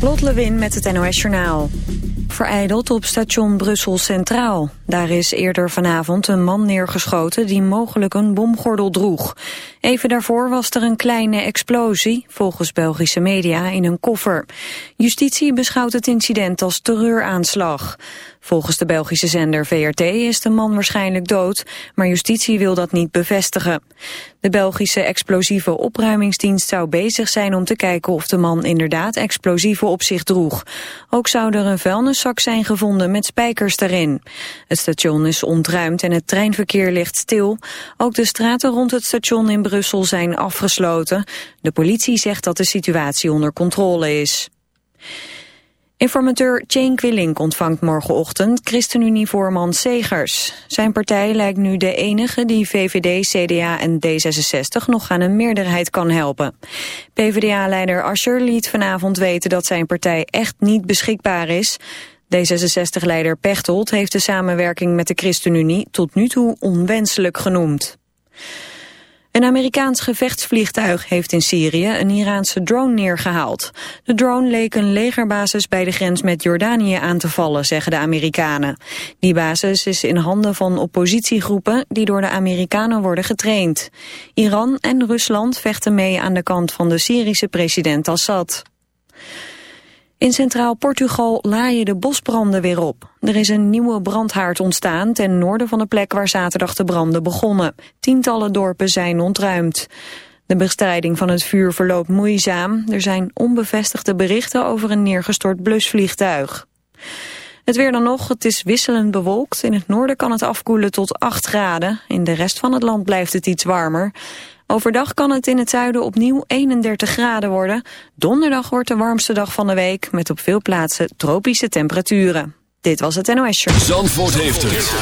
Lot Lewin met het NOS Journaal. Vereideld op station Brussel Centraal. Daar is eerder vanavond een man neergeschoten die mogelijk een bomgordel droeg. Even daarvoor was er een kleine explosie, volgens Belgische media, in een koffer. Justitie beschouwt het incident als terreuraanslag. Volgens de Belgische zender VRT is de man waarschijnlijk dood, maar justitie wil dat niet bevestigen. De Belgische explosieve opruimingsdienst zou bezig zijn om te kijken of de man inderdaad explosieven op zich droeg. Ook zou er een vuilniszak zijn gevonden met spijkers erin. Het station is ontruimd en het treinverkeer ligt stil. Ook de straten rond het station in Brussel zijn afgesloten. De politie zegt dat de situatie onder controle is. Informateur Jane Quillink ontvangt morgenochtend ChristenUnie-voorman Segers. Zijn partij lijkt nu de enige die VVD, CDA en D66 nog aan een meerderheid kan helpen. PvdA-leider Ascher liet vanavond weten dat zijn partij echt niet beschikbaar is. D66-leider Pechtold heeft de samenwerking met de ChristenUnie tot nu toe onwenselijk genoemd. Een Amerikaans gevechtsvliegtuig heeft in Syrië een Iraanse drone neergehaald. De drone leek een legerbasis bij de grens met Jordanië aan te vallen, zeggen de Amerikanen. Die basis is in handen van oppositiegroepen die door de Amerikanen worden getraind. Iran en Rusland vechten mee aan de kant van de Syrische president Assad. In Centraal Portugal laaien de bosbranden weer op. Er is een nieuwe brandhaard ontstaan ten noorden van de plek waar zaterdag de branden begonnen. Tientallen dorpen zijn ontruimd. De bestrijding van het vuur verloopt moeizaam. Er zijn onbevestigde berichten over een neergestort blusvliegtuig. Het weer dan nog, het is wisselend bewolkt. In het noorden kan het afkoelen tot 8 graden. In de rest van het land blijft het iets warmer. Overdag kan het in het zuiden opnieuw 31 graden worden. Donderdag wordt de warmste dag van de week... met op veel plaatsen tropische temperaturen. Dit was het NOS Show. Zandvoort heeft het.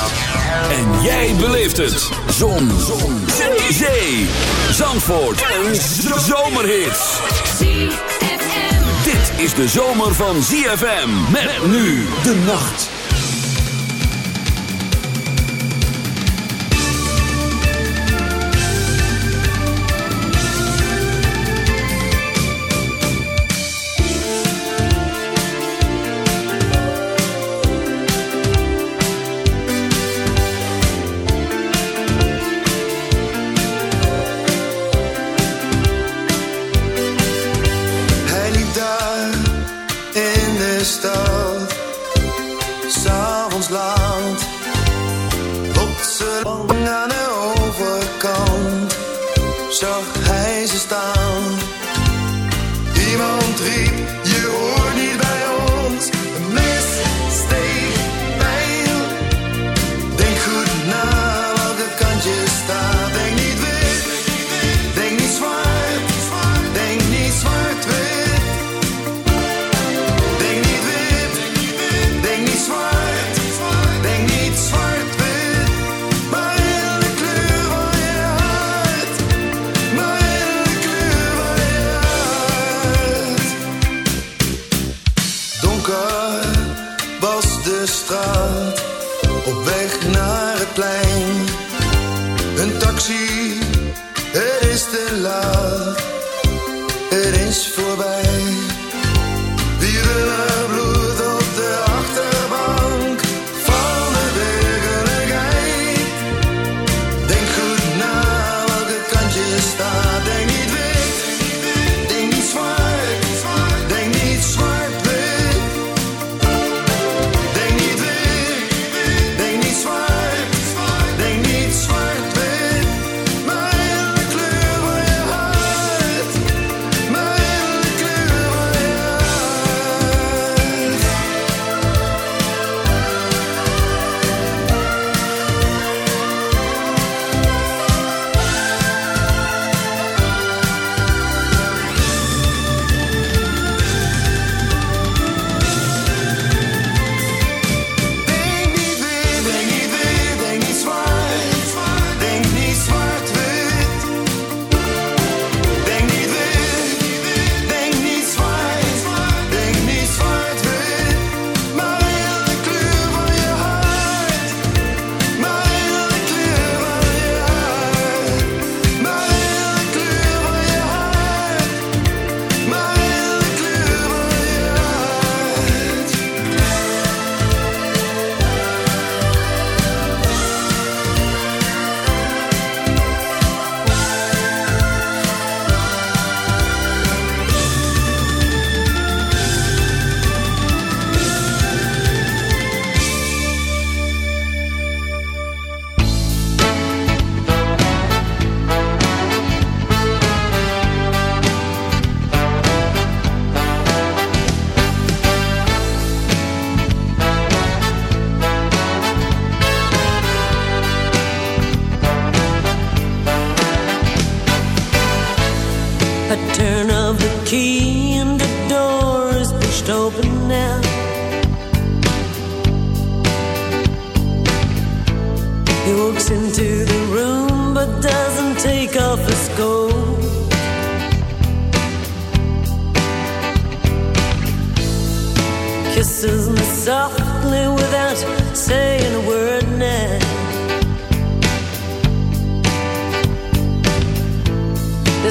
En jij beleeft het. Zon. Zon. Zee. Zee. Zandvoort. Een zomerhit. Dit is de zomer van ZFM. Met nu de nacht.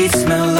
sheets smell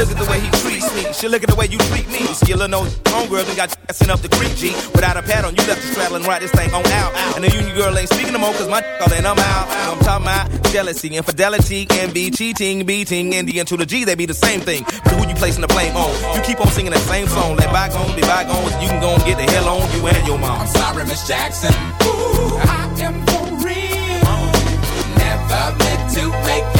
Look at the way he treats me. She look at the way you treat me. Little nose homegirl done got sent up the creek, G. Without a pad on, you left the straddle and ride this thing on out. And the union girl ain't speaking no more, cause my all in, I'm out. I'm talking about jealousy, infidelity, envy, cheating, beating, and the N to the G, they be the same thing. But who you placing the blame on? You keep on singing that same song. Let bygones be bygones. You can go and get the hell on you and your mom. I'm sorry, Miss Jackson. Ooh, I am for real. Never meant to make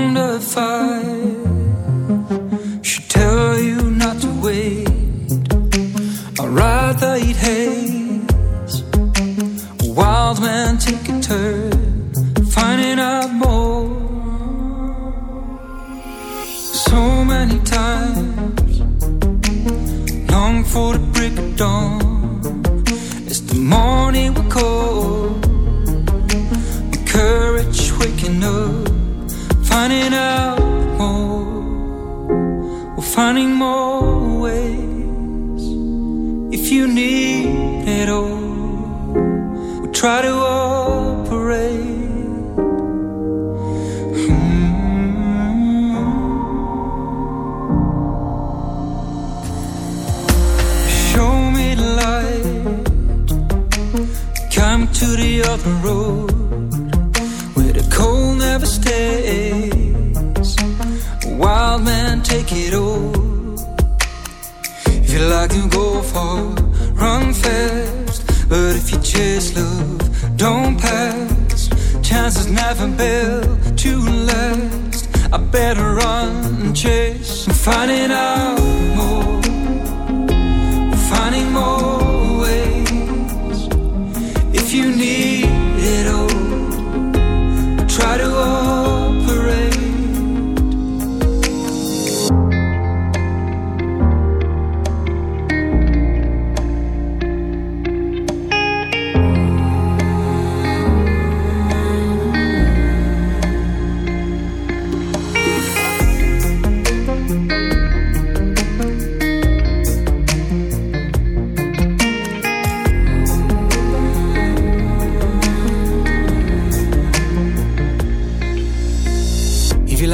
wonderful.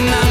My, my,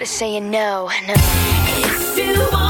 started saying no, no.